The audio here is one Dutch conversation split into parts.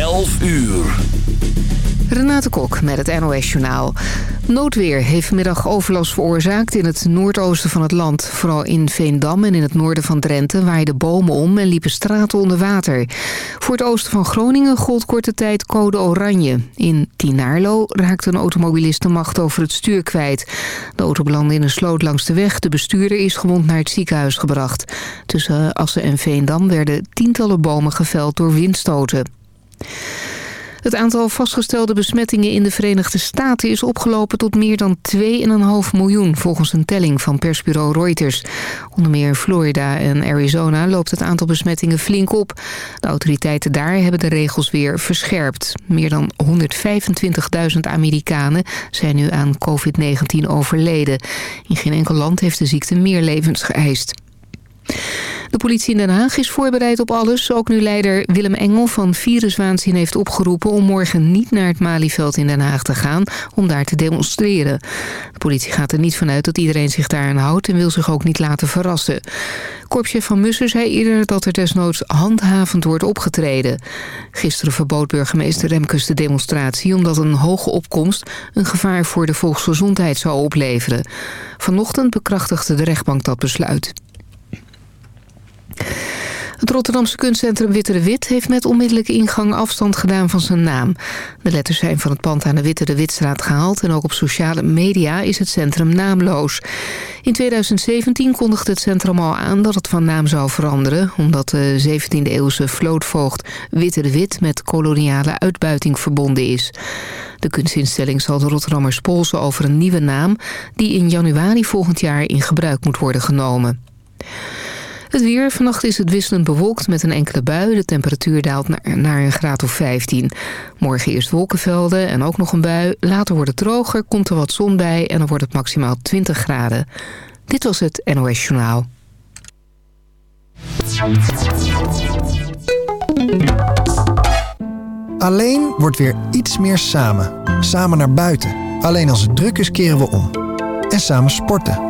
11 uur. Renate Kok met het NOS Journaal. Noodweer heeft vanmiddag overlast veroorzaakt in het noordoosten van het land. Vooral in Veendam en in het noorden van Drenthe waaiden bomen om en liepen straten onder water. Voor het oosten van Groningen gold korte tijd code oranje. In Tinaarlo raakte een automobilist de macht over het stuur kwijt. De auto belandde in een sloot langs de weg. De bestuurder is gewond naar het ziekenhuis gebracht. Tussen Assen en Veendam werden tientallen bomen geveld door windstoten. Het aantal vastgestelde besmettingen in de Verenigde Staten is opgelopen tot meer dan 2,5 miljoen volgens een telling van persbureau Reuters. Onder meer in Florida en Arizona loopt het aantal besmettingen flink op. De autoriteiten daar hebben de regels weer verscherpt. Meer dan 125.000 Amerikanen zijn nu aan COVID-19 overleden. In geen enkel land heeft de ziekte meer levens geëist. De politie in Den Haag is voorbereid op alles. Ook nu leider Willem Engel van Viruswaanzin heeft opgeroepen... om morgen niet naar het Malieveld in Den Haag te gaan om daar te demonstreren. De politie gaat er niet vanuit dat iedereen zich daaraan houdt... en wil zich ook niet laten verrassen. Korpsje van Mussen zei eerder dat er desnoods handhavend wordt opgetreden. Gisteren verbood burgemeester Remkes de demonstratie... omdat een hoge opkomst een gevaar voor de volksgezondheid zou opleveren. Vanochtend bekrachtigde de rechtbank dat besluit. Het Rotterdamse kunstcentrum Witte de Wit heeft met onmiddellijke ingang afstand gedaan van zijn naam. De letters zijn van het pand aan de Witte de Witstraat gehaald en ook op sociale media is het centrum naamloos. In 2017 kondigde het centrum al aan dat het van naam zou veranderen, omdat de 17e eeuwse vlootvoogd Witte de Wit met koloniale uitbuiting verbonden is. De kunstinstelling zal de Rotterdammers polsen over een nieuwe naam die in januari volgend jaar in gebruik moet worden genomen. Het weer. Vannacht is het wisselend bewolkt met een enkele bui. De temperatuur daalt naar, naar een graad of 15. Morgen eerst wolkenvelden en ook nog een bui. Later wordt het droger, komt er wat zon bij... en dan wordt het maximaal 20 graden. Dit was het NOS Journaal. Alleen wordt weer iets meer samen. Samen naar buiten. Alleen als het druk is keren we om. En samen sporten.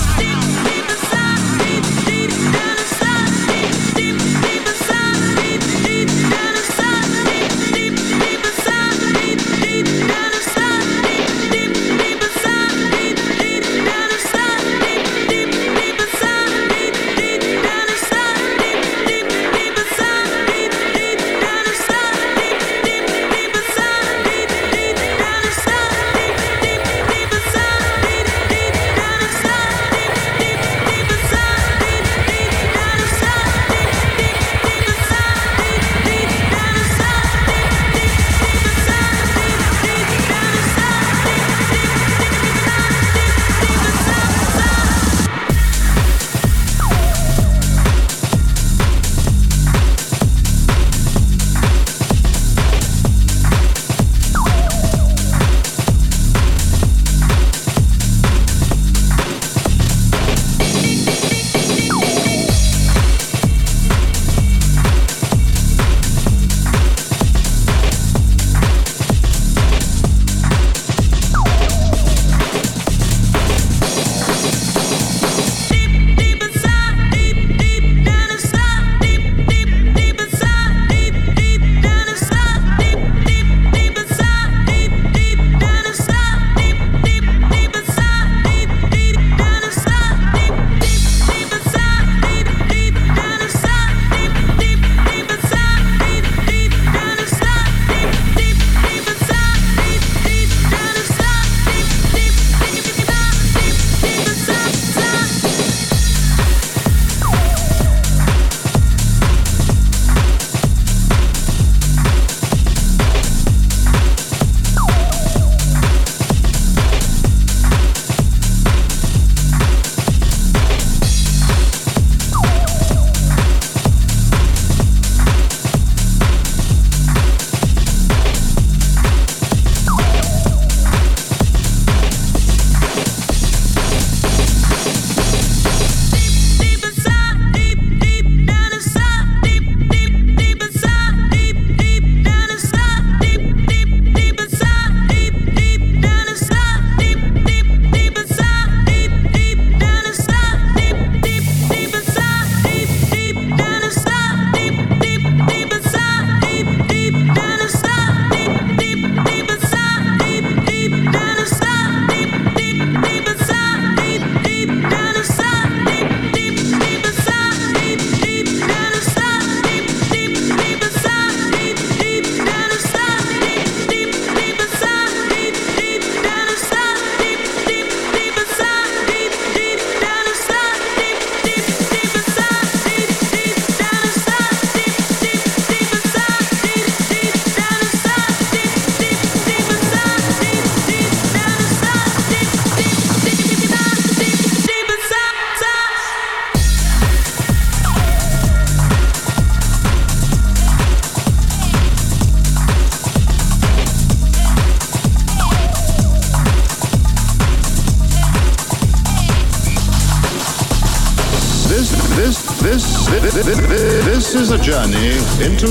Is a journey into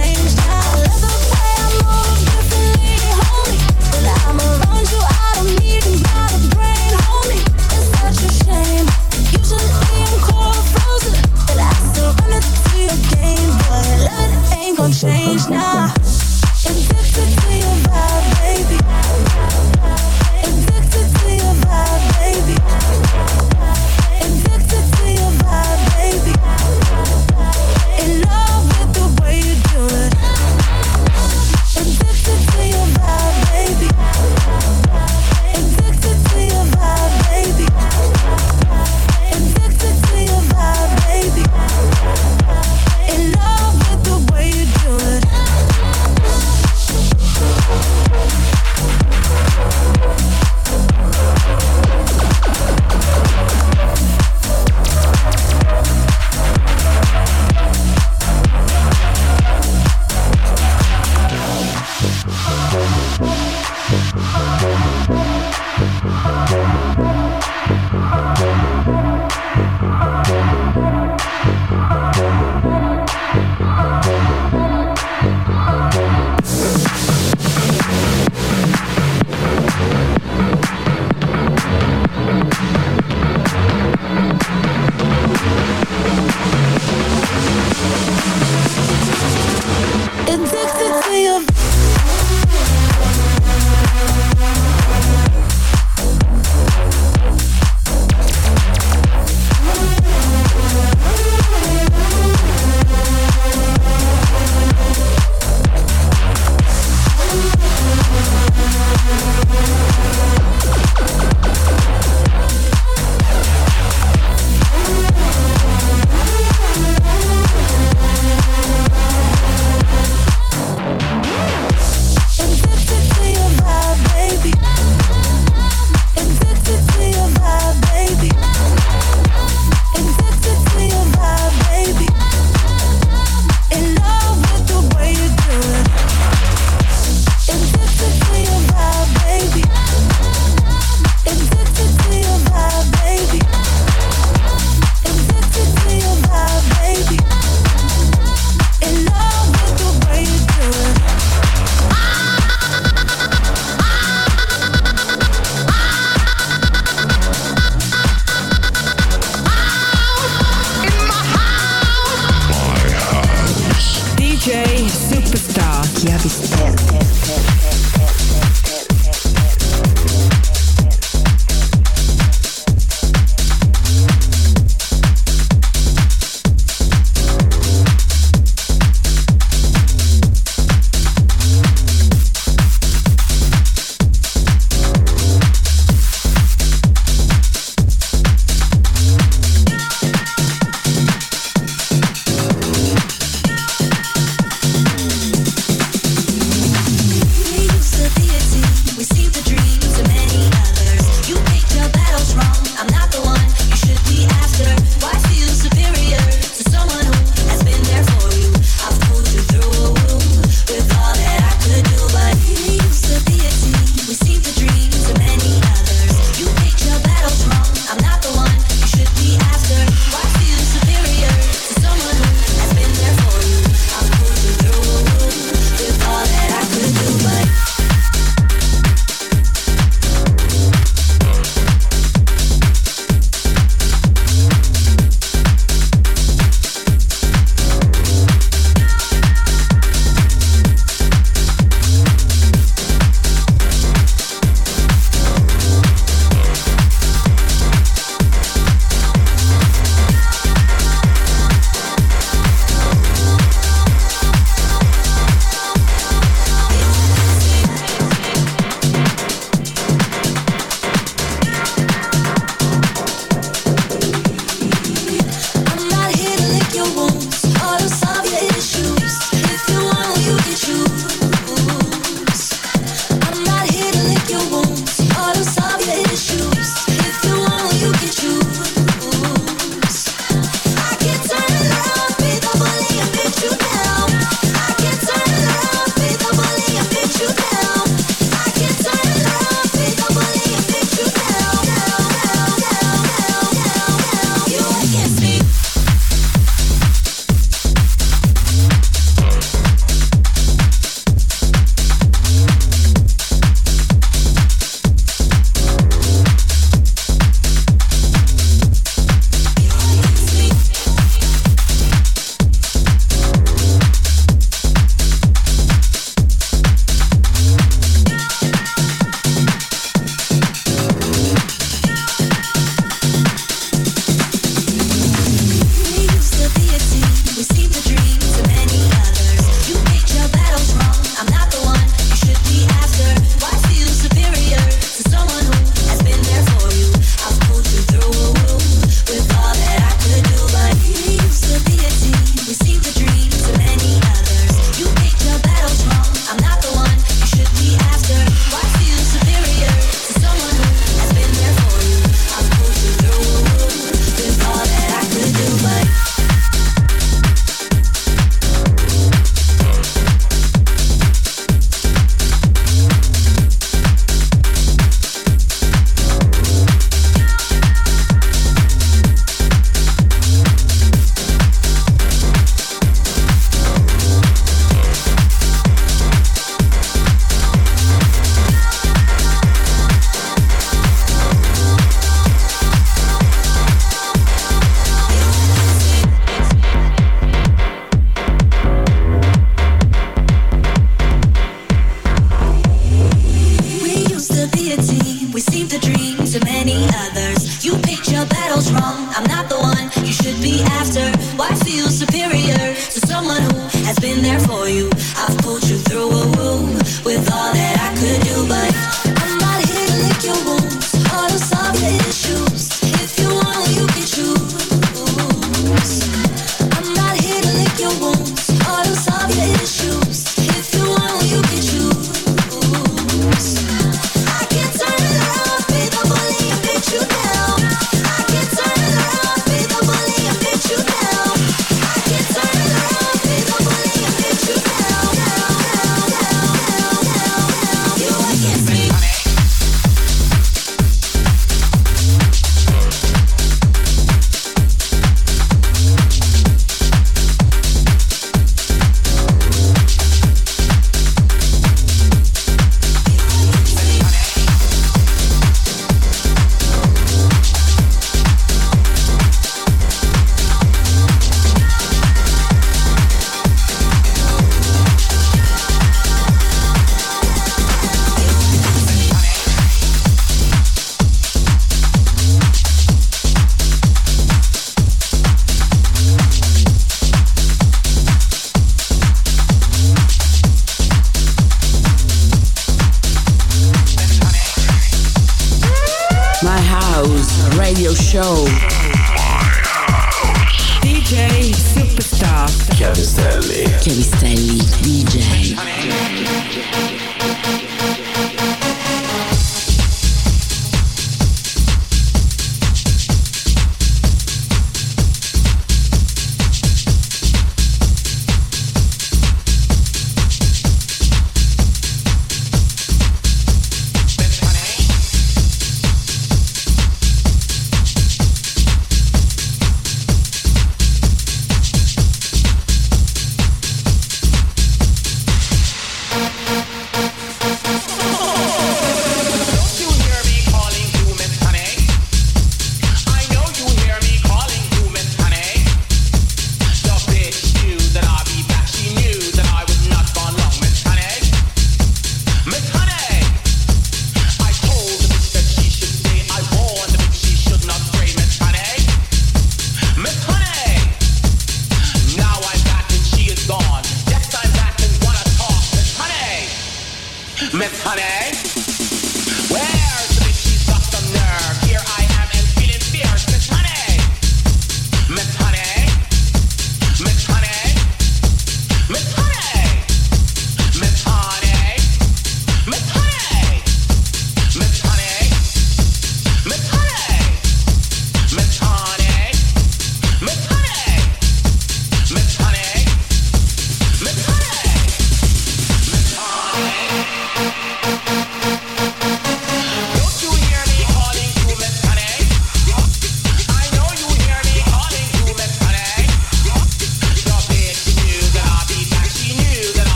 to your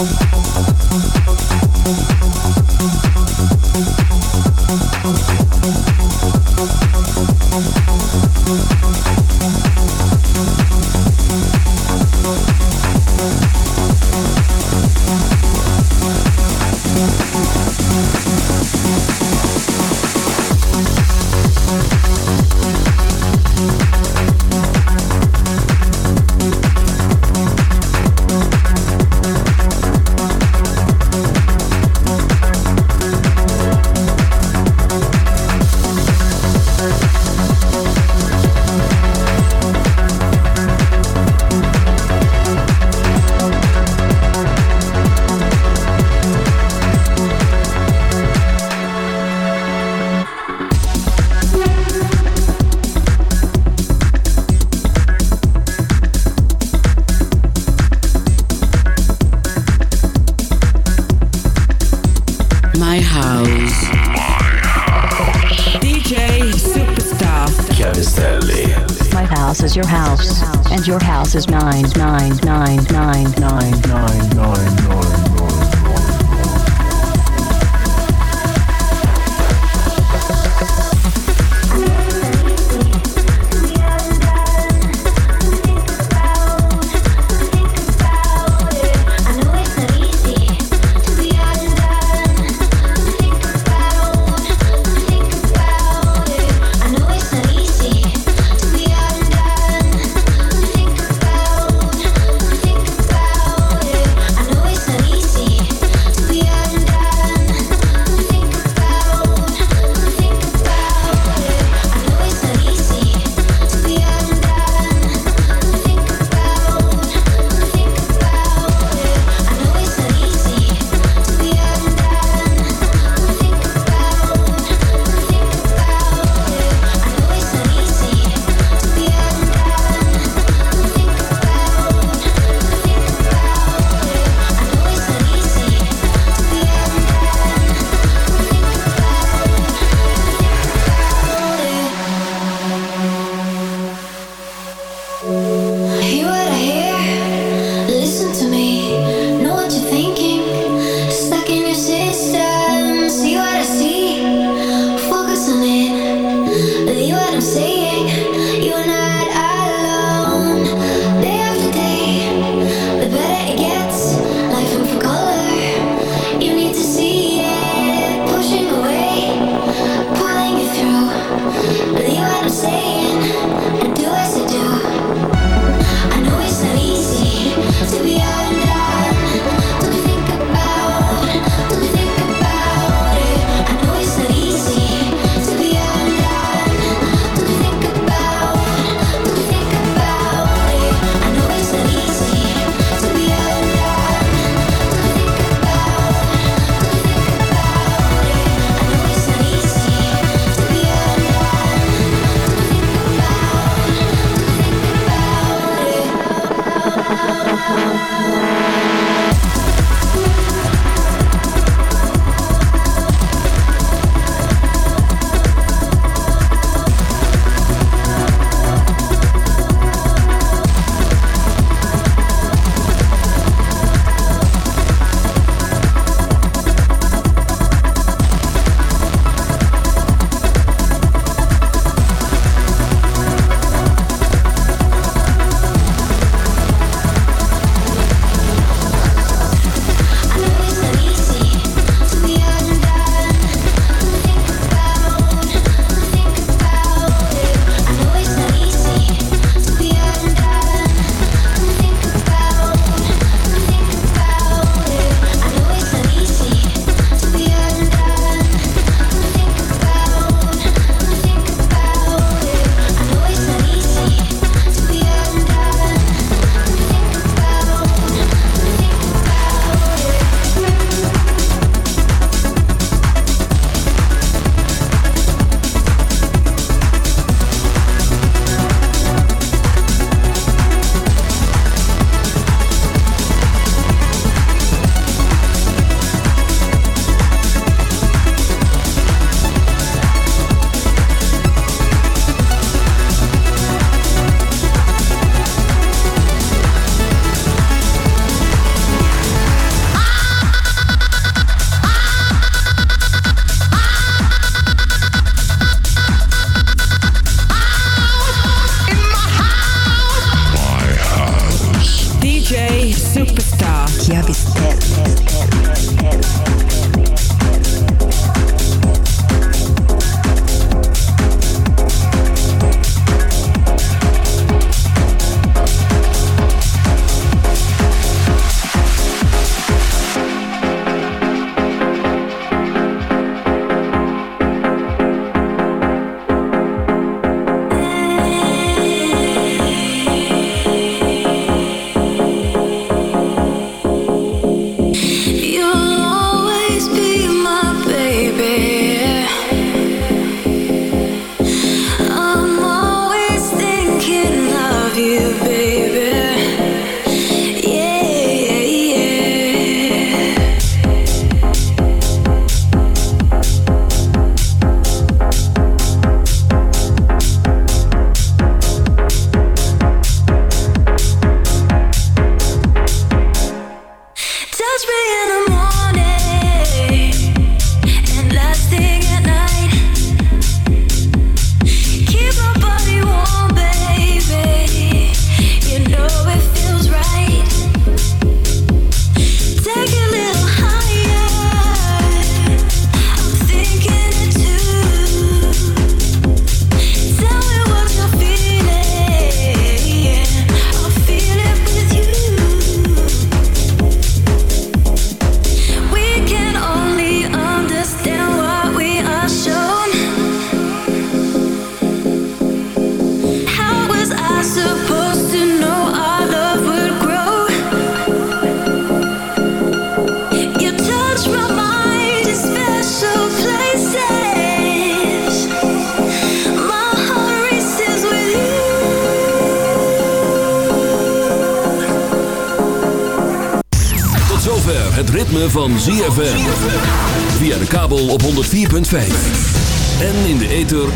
Oh.